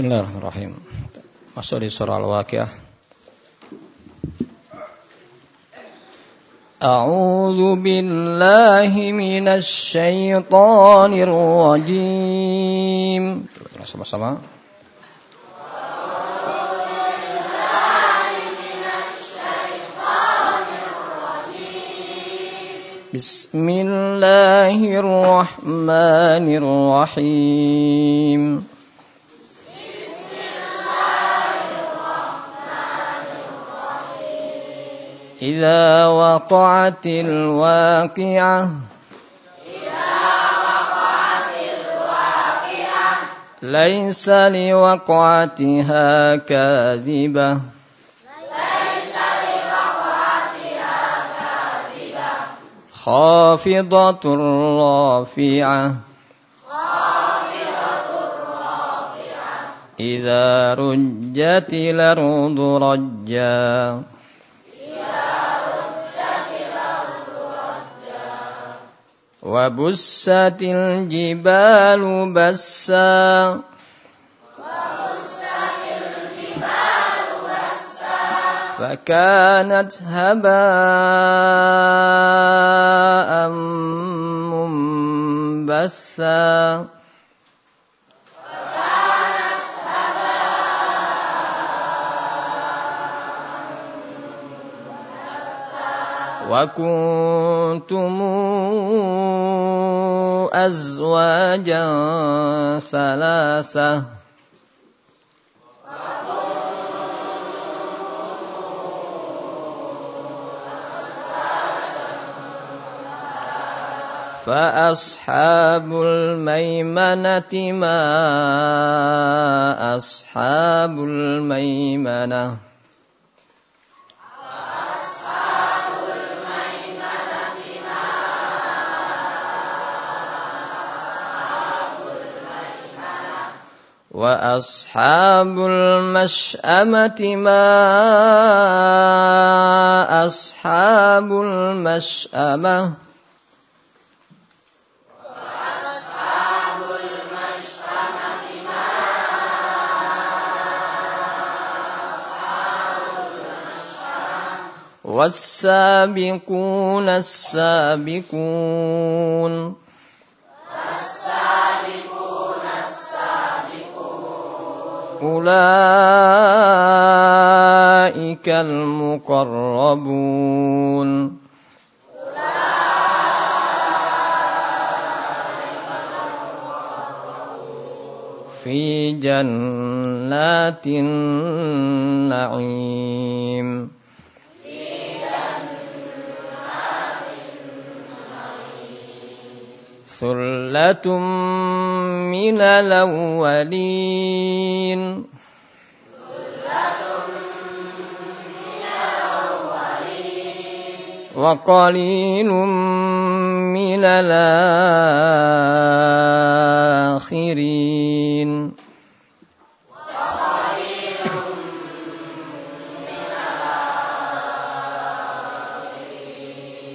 Bismillahirrahmanirrahim. Masuk di surah Al-Waqiah. أعوذ بالله من الشيطان الرجيم sama-sama بسم الله الرحمن الرحيم إذا وقعت الواقعة. ليس لوقعتها كاذبة. خافضة رافعة. إذا رجت الأرض رجا. وبست الجبال بسا فكانت هباء منبثا وكنتم أزواجا ثلاثة فأصحاب الميمنة ما أصحاب الميمنة وأصحاب المشأمة ما أصحاب المشأمة والسابقون السابقون أولئك المقربون. في جنات النعيم. ثلة من الأولين وقليل من الآخرين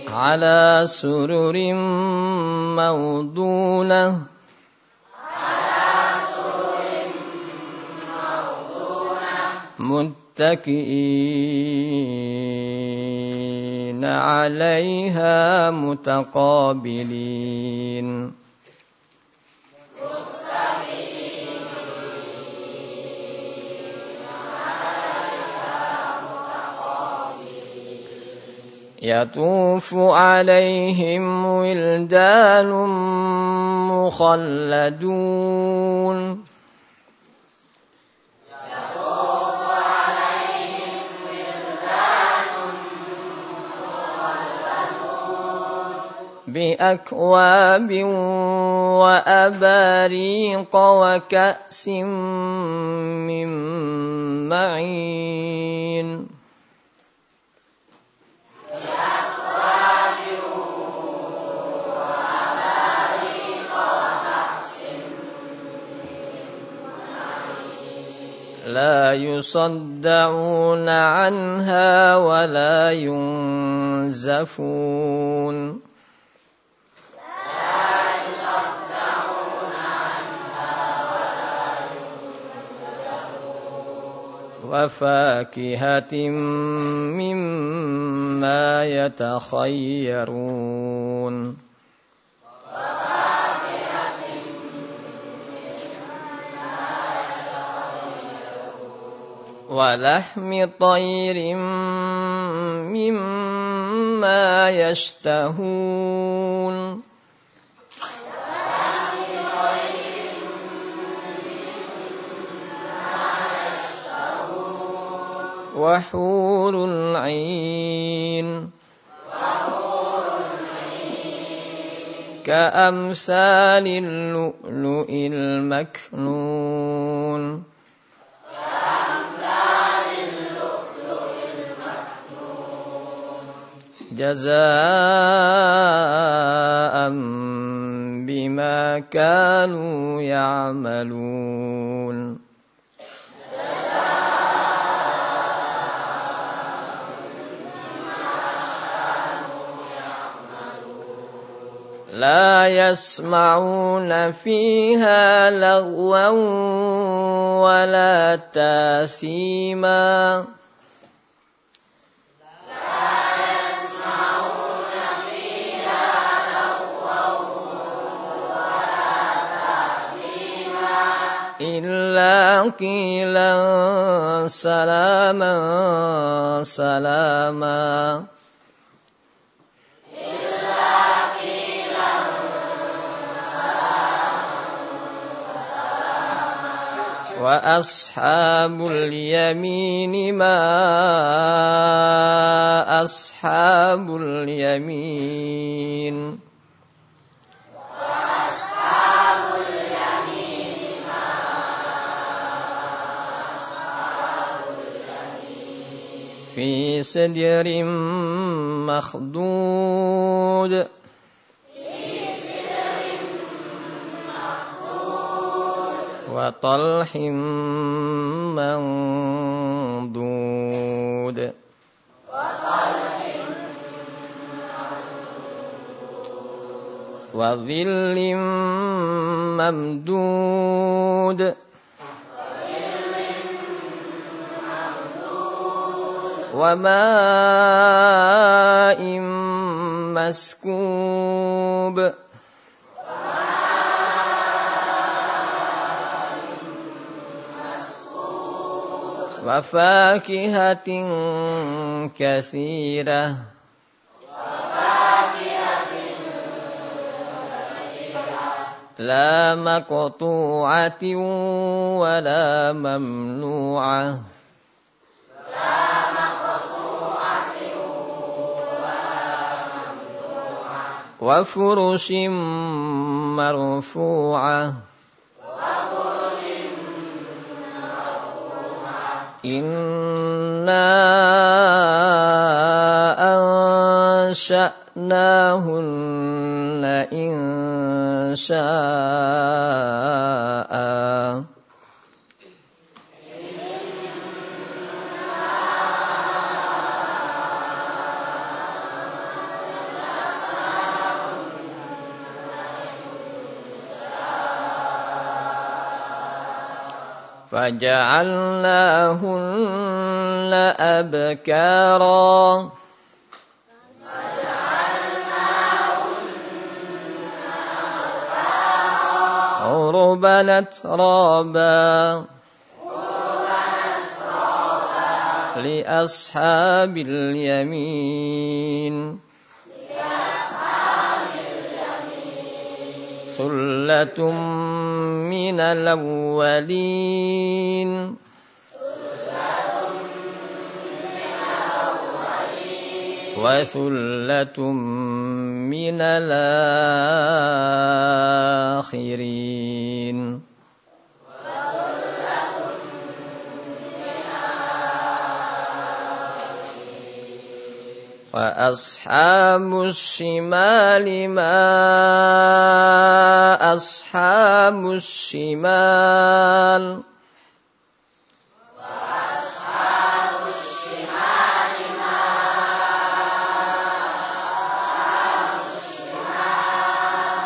على سرر موضونة. متكئين عليها متقابلين. يطوف عليهم ولدان مخلدون. بأكواب وأباريق وكأس من معين. يصدعون عنها ولا ينزفون. وفاكهة مما يتخيرون. ولحم طير مما يشتهون. وحور العين. كأمثال اللؤلؤ المكنون. جزاء بما كانوا يعملون. لا يسمعون فيها لغوا ولا تاثيما. إلا قيلا سلاما سلاما. وأصحاب اليمين ما أصحاب اليمين سدر مخدود وطلح منضود. وظل ممدود. وماء مسكوب. وفاكهة كثيرة. لا مقطوعة ولا ممنوعة. وفرش مرفوعة. إنا أنشأناهن إن شاء. فجعلناهن أبكارا. عربا ترابا لأصحاب اليمين. ثلة من الأولين. وثلة من الآخرين. وأصحاب الشمال ما أصحاب الشمال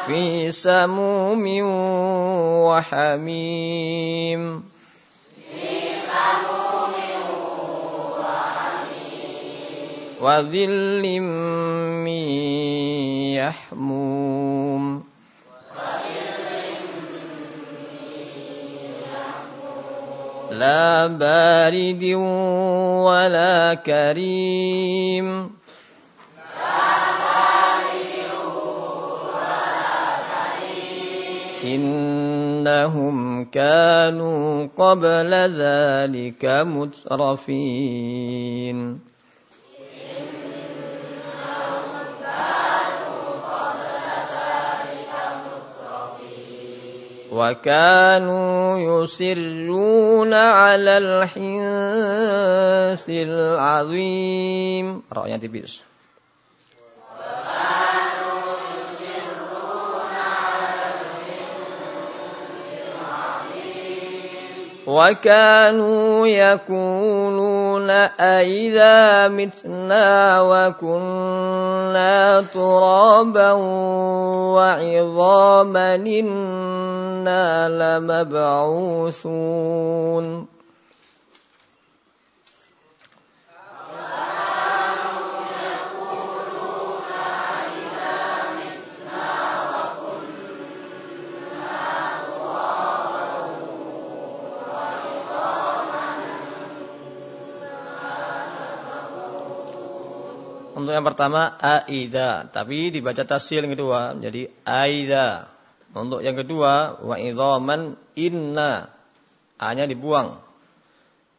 في سموم وحميم وظل من يحموم لا بارد ولا كريم إنهم كانوا قبل ذلك مترفين وكانوا يسرون على الحنث العظيم. رأينا تبيس وكانوا يقولون أئذا متنا وكنا ترابا وعظاما إنا لمبعوثون Untuk yang pertama aida, tapi dibaca tasil yang kedua menjadi aida. Untuk yang kedua wa idhaman inna. A-nya dibuang.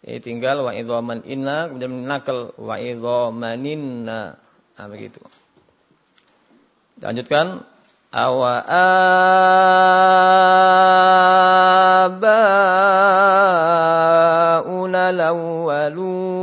Jadi tinggal wa idhaman inna kemudian nakal wa idhamaninna. Nah, begitu. Lanjutkan awa abauna lawalun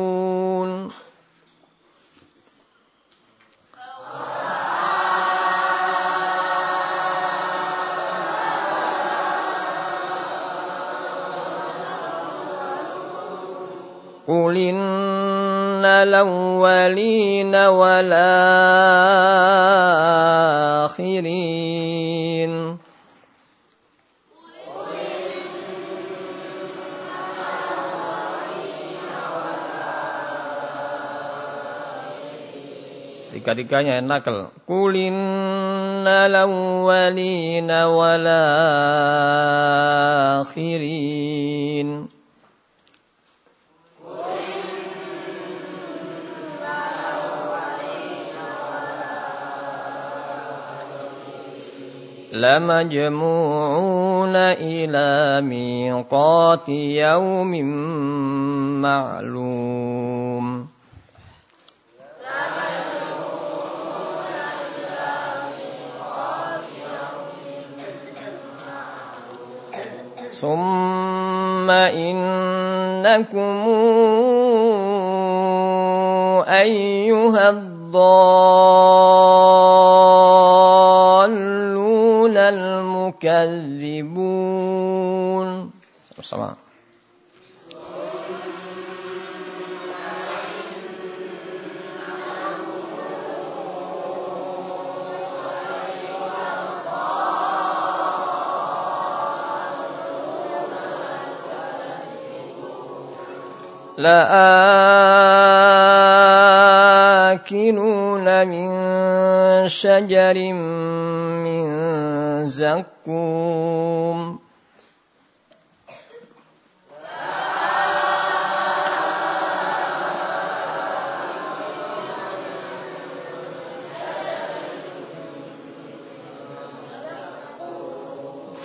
قل إن الأولين والآخرين Tiga-tiganya nakal. Kulinna lawwalina wal akhirin. لمجموعون إلى ميقات يوم معلوم. ثم إنكم أيها الضالون. المكذبون. sama لآكلون من شجر من زقوم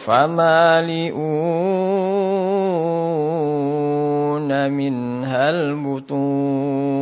فمالئون منها البطون.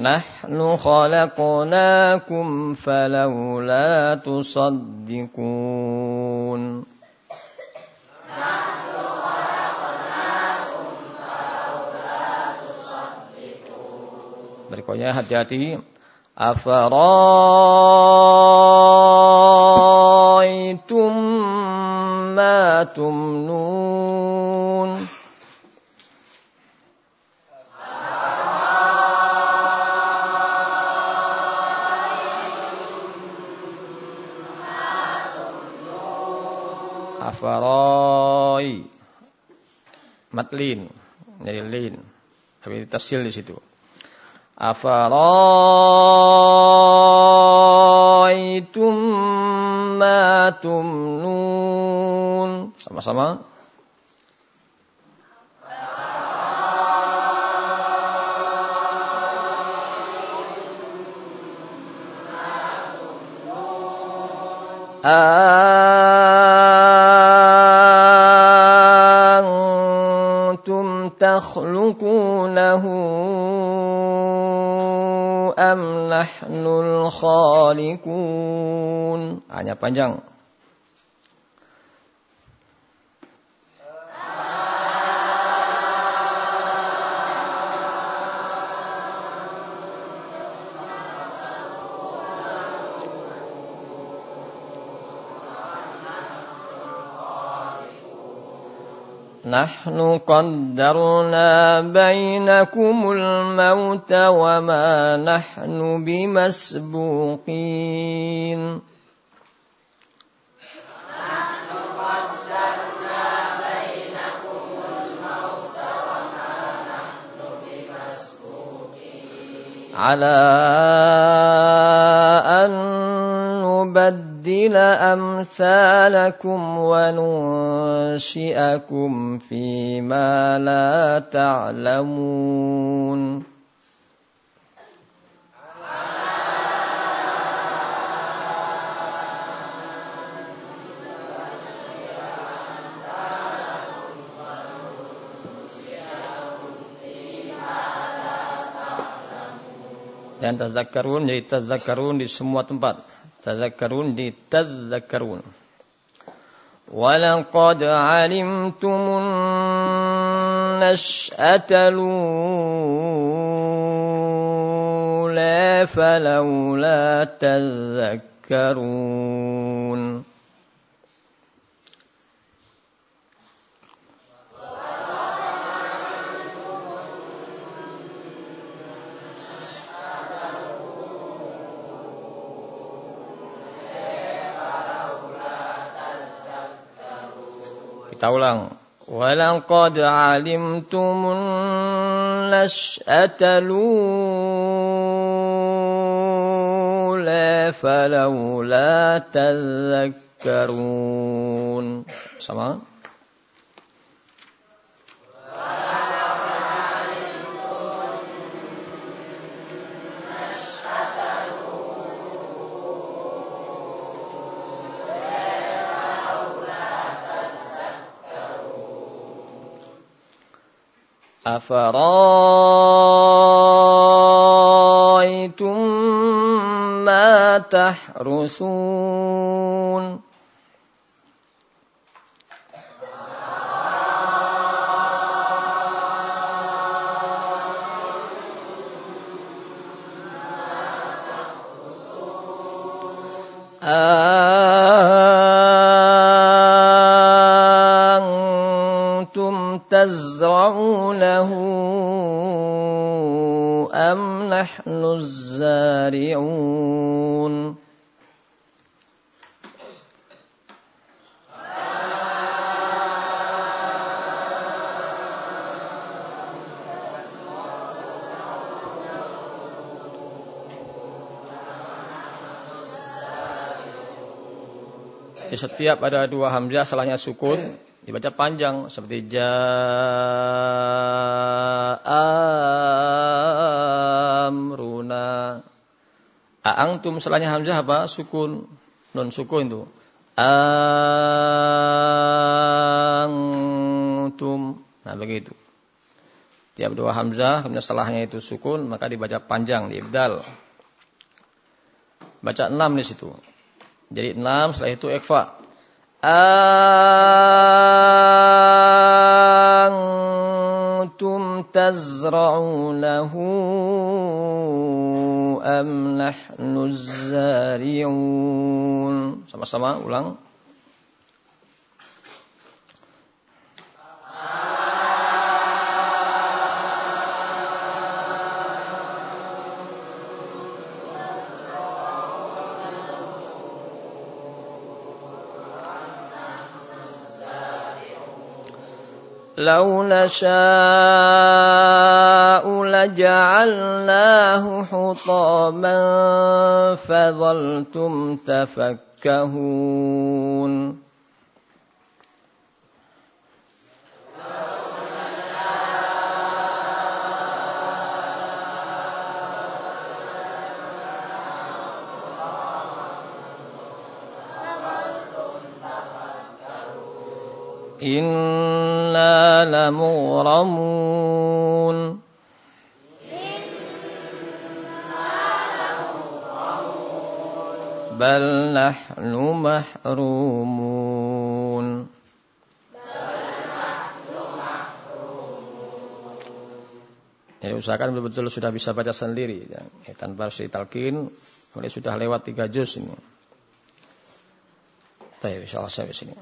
نحن خلقناكم فلولا تصدقون Berikutnya hati-hati. Afaraitum ma tumnun. faroi matlin jadi lin. Tapi tasil di situ. Afaraitum tumma tumnun. Sama-sama. Ah. تخلقونه am nahnul khaliqun. Hanya panjang. نحن قدرنا بينكم الموت وما نحن بمسبوقين. على نبدل أمثالكم وننشئكم فيما لا تعلمون dan tazakkarun jadi tazakkarun di semua tempat. تذكرون دي تذكرون ولقد علمتم النشأة الأولى فلولا تذكرون Kita ulang. Walaqad alimtumun nash'atalula falawla tadhakkarun. Sama? أفرأيتم ما تحرثون؟ أنتم تزرعونه Di setiap ada dua hamzah salahnya sukun dibaca panjang seperti amruna. Aangtum setelahnya hamzah apa? Sukun. Non sukun itu. Angtum. Nah begitu. Tiap dua hamzah, kemudian setelahnya itu sukun, maka dibaca panjang, diibdal. Baca enam di situ. Jadi enam, setelah itu ekfa. Antum tazra'unahu am nahnu zari'un. Sama-sama ulang. لو نشاء لجعلناه حطاما فظلتم تفكهون. إنا لمغرمون بل نحن محرومون Ya, usahakan betul-betul sudah bisa baca sendiri ya. Ya, tanpa harus ditalkin. Mulai sudah lewat tiga juz ini. Baik, insyaallah sampai sini.